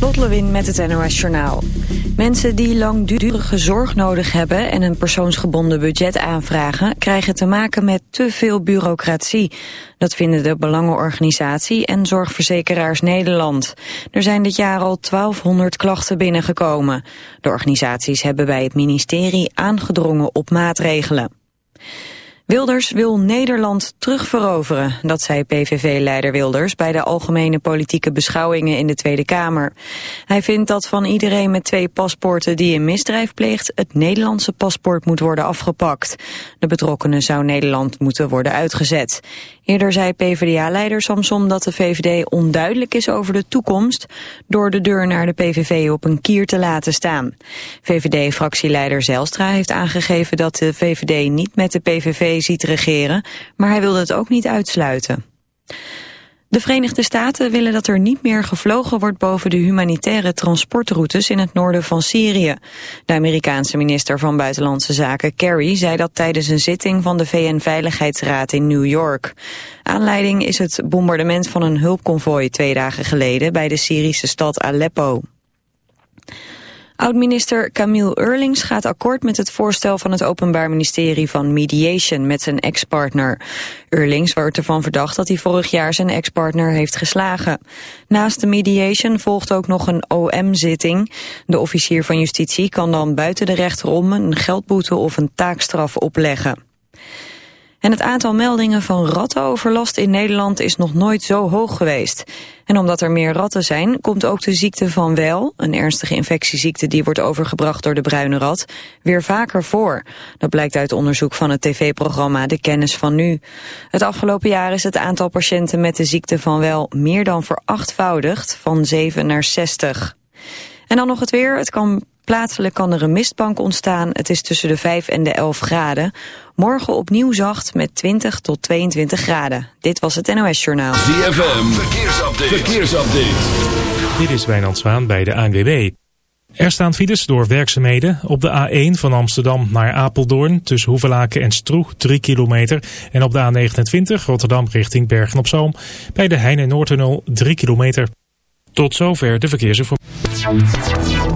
Lot Lewin met het NOS Journaal. Mensen die langdurige zorg nodig hebben en een persoonsgebonden budget aanvragen... krijgen te maken met te veel bureaucratie. Dat vinden de Belangenorganisatie en Zorgverzekeraars Nederland. Er zijn dit jaar al 1200 klachten binnengekomen. De organisaties hebben bij het ministerie aangedrongen op maatregelen. Wilders wil Nederland terugveroveren, dat zei PVV-leider Wilders bij de algemene politieke beschouwingen in de Tweede Kamer. Hij vindt dat van iedereen met twee paspoorten die een misdrijf pleegt het Nederlandse paspoort moet worden afgepakt. De betrokkenen zou Nederland moeten worden uitgezet. Eerder zei PvdA-leider Samson dat de VVD onduidelijk is over de toekomst door de deur naar de PVV op een kier te laten staan. VVD-fractieleider Zelstra heeft aangegeven dat de VVD niet met de PVV ziet regeren, maar hij wilde het ook niet uitsluiten. De Verenigde Staten willen dat er niet meer gevlogen wordt boven de humanitaire transportroutes in het noorden van Syrië. De Amerikaanse minister van Buitenlandse Zaken Kerry zei dat tijdens een zitting van de VN-veiligheidsraad in New York. Aanleiding is het bombardement van een hulpconvooi twee dagen geleden bij de Syrische stad Aleppo. Oud-minister Camille Eurlings gaat akkoord met het voorstel van het Openbaar Ministerie van Mediation met zijn ex-partner. Eurlings wordt ervan verdacht dat hij vorig jaar zijn ex-partner heeft geslagen. Naast de mediation volgt ook nog een OM-zitting. De officier van justitie kan dan buiten de rechter om een geldboete of een taakstraf opleggen. En het aantal meldingen van rattenoverlast in Nederland is nog nooit zo hoog geweest. En omdat er meer ratten zijn, komt ook de ziekte van wel, een ernstige infectieziekte die wordt overgebracht door de bruine rat, weer vaker voor. Dat blijkt uit onderzoek van het tv-programma De Kennis van Nu. Het afgelopen jaar is het aantal patiënten met de ziekte van wel meer dan verachtvoudigd, van 7 naar 60. En dan nog het weer. Het kan Plaatselijk kan er een mistbank ontstaan. Het is tussen de 5 en de 11 graden. Morgen opnieuw zacht met 20 tot 22 graden. Dit was het NOS Journaal. ZFM, verkeersupdate. verkeersupdate. Dit is Wijnand Zwaan bij de ANWB. Er staan files door werkzaamheden op de A1 van Amsterdam naar Apeldoorn tussen Hoevelaken en Stroeg 3 kilometer. En op de A29 Rotterdam richting Bergen-op-Zoom bij de Heijn- en Noordtunnel 3 kilometer. Tot zover de verkeersinformatie.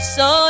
So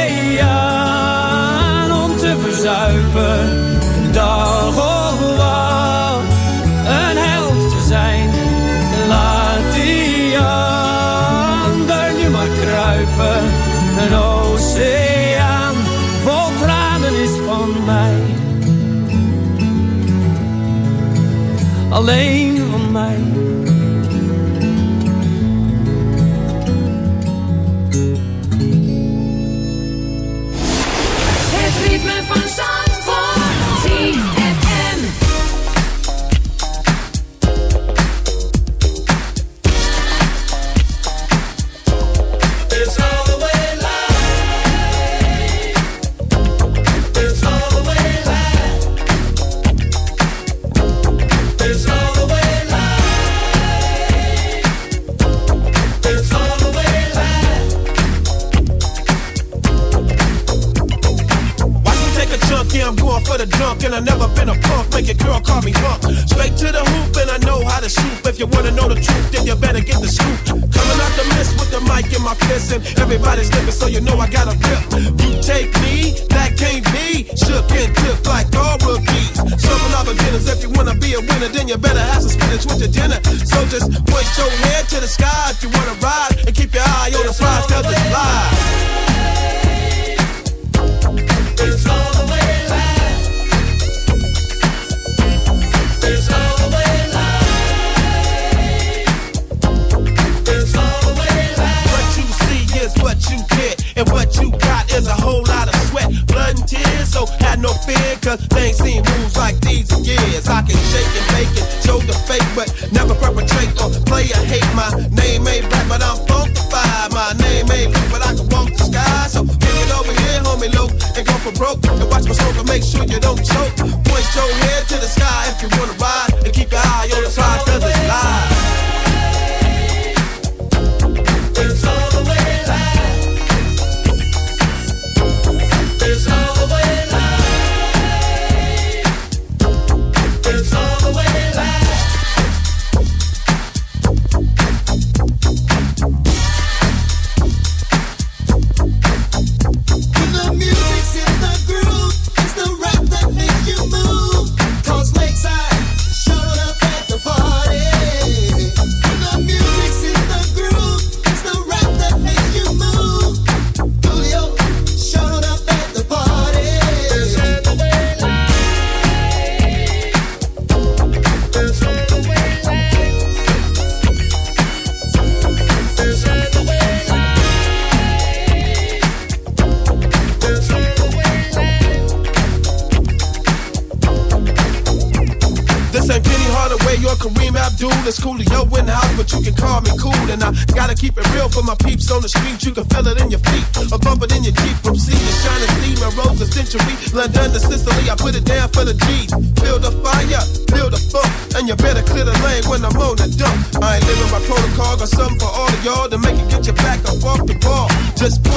alleen. Cause they ain't seen moves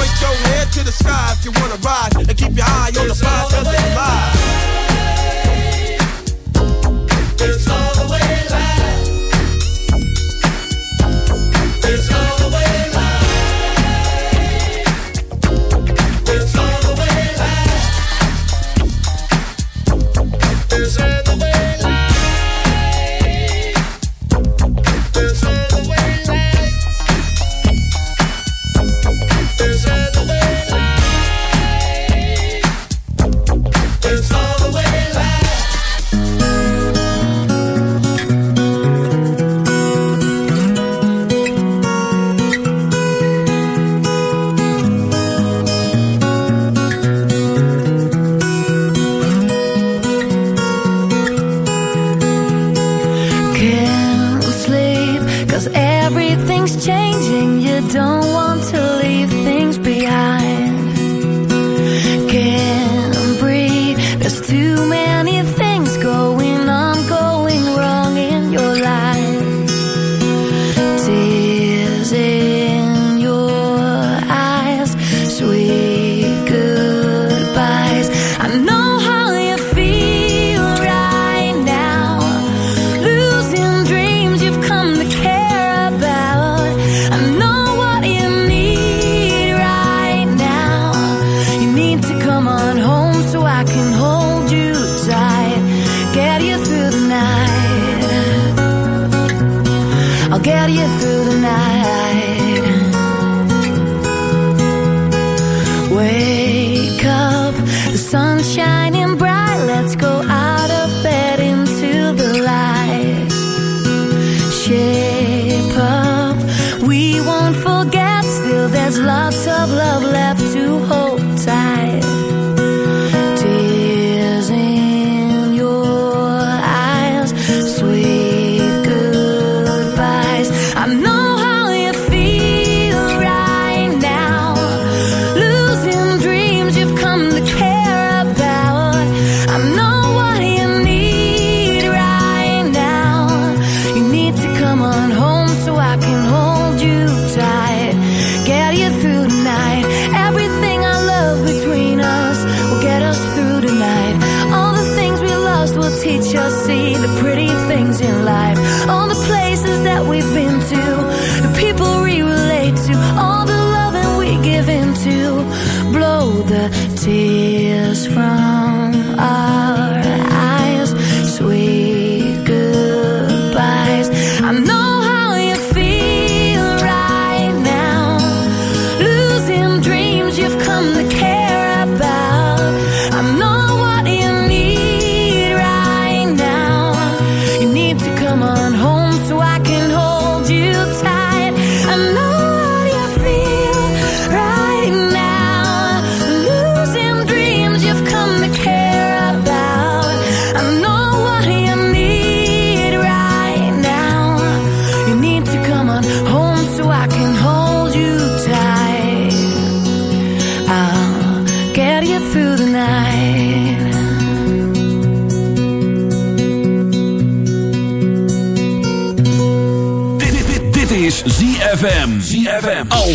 point your head to the sky if you wanna rise and keep your eye on the prize cause it's live.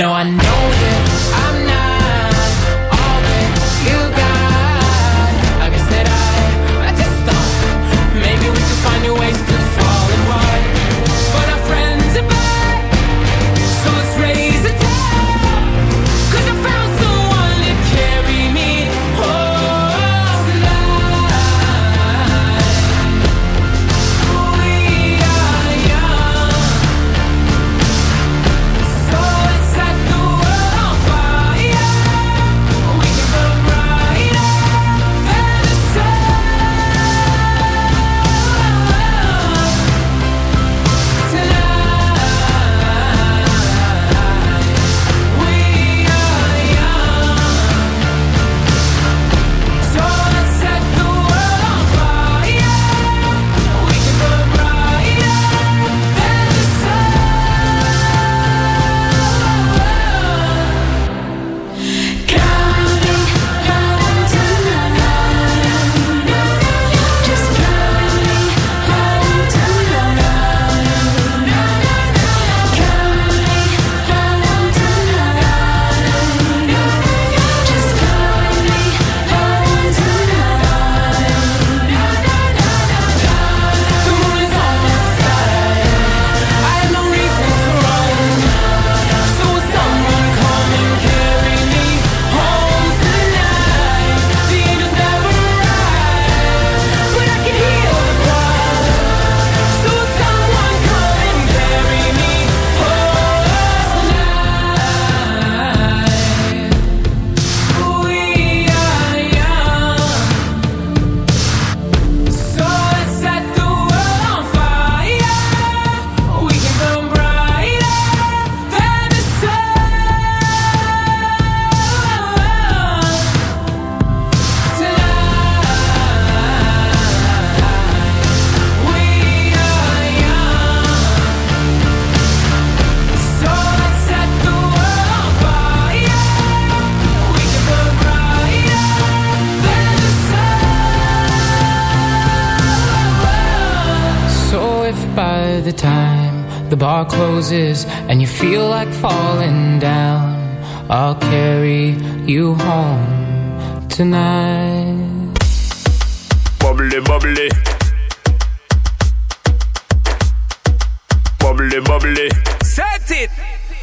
No, I know by the time the bar closes and you feel like falling down, I'll carry you home tonight. Bubbly, bubbly. Bubbly, bubbly. Set it!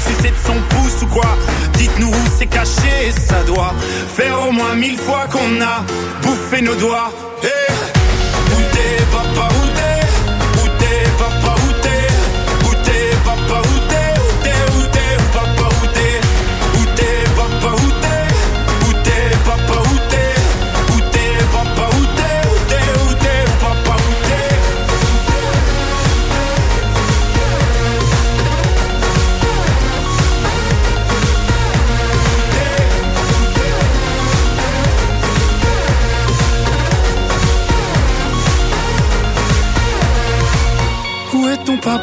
Le sucer de son pouce ou quoi. Dites-nous où c'est caché, ça doit Faire au moins mille fois qu'on a bouffé nos doigts. Eh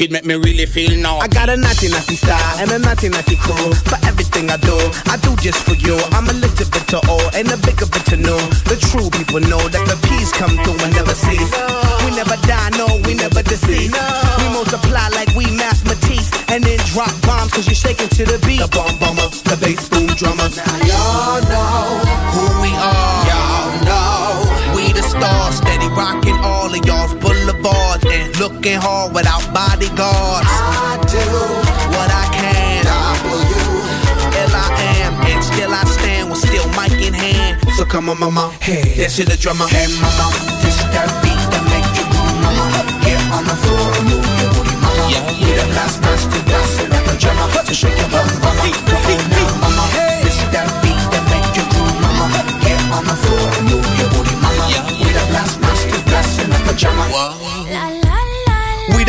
your body looking, make me really feel naughty. I got a naughty naughty style and a naughty naughty cool. For everything I do, I do just for you. I'm a little bit to all and a bigger bit to know. The true people know that the peace come through and never cease. We never die, no, we never deceive. We multiply like we mathematics and then drop bombs cause you're shaking to the beat. The bomb and looking hard without bodyguards. I do What I can, W. ill I am, and still I stand with still mic in hand. So come on, mama. Hey, that's to the drummer. Hey, mama. This that beat that make you move, mama. Get on the floor and move your booty, mama. Yeah, We the blast masters, blasting up the drummer. So shake your bum, mama. Come on now, mama. This that beat that make you groove, mama. Get on the floor and move your booty, mama. Yeah. We the blast masters, blasting up the drummer. We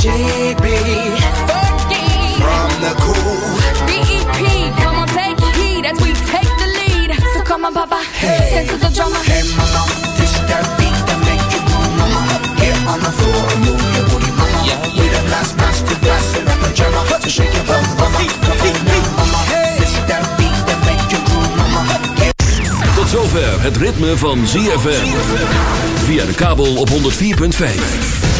She be Fergie. from the cool. BEP, come on, take heed as we take the lead. So come on, Papa, Hey. dance to the drummer. Hey, mama. This that beat that make you move, mama. Get on the floor and move your booty, mama. Yeah, We the blast masters, blasting up the drummer. So shake your bum, mama. Come on now, mama. This that beat that make you groove, mama. Get Tot zover het ritme van ZFM. Via de kabel op 104.5.